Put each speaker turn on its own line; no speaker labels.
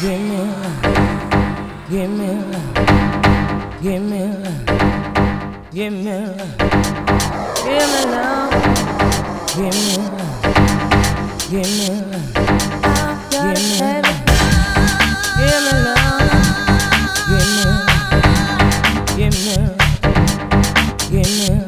Give me love. Give me love. Give me love. Give me love. Give me love. Give me love. Give me love. Give me love. Give me love. Give me love.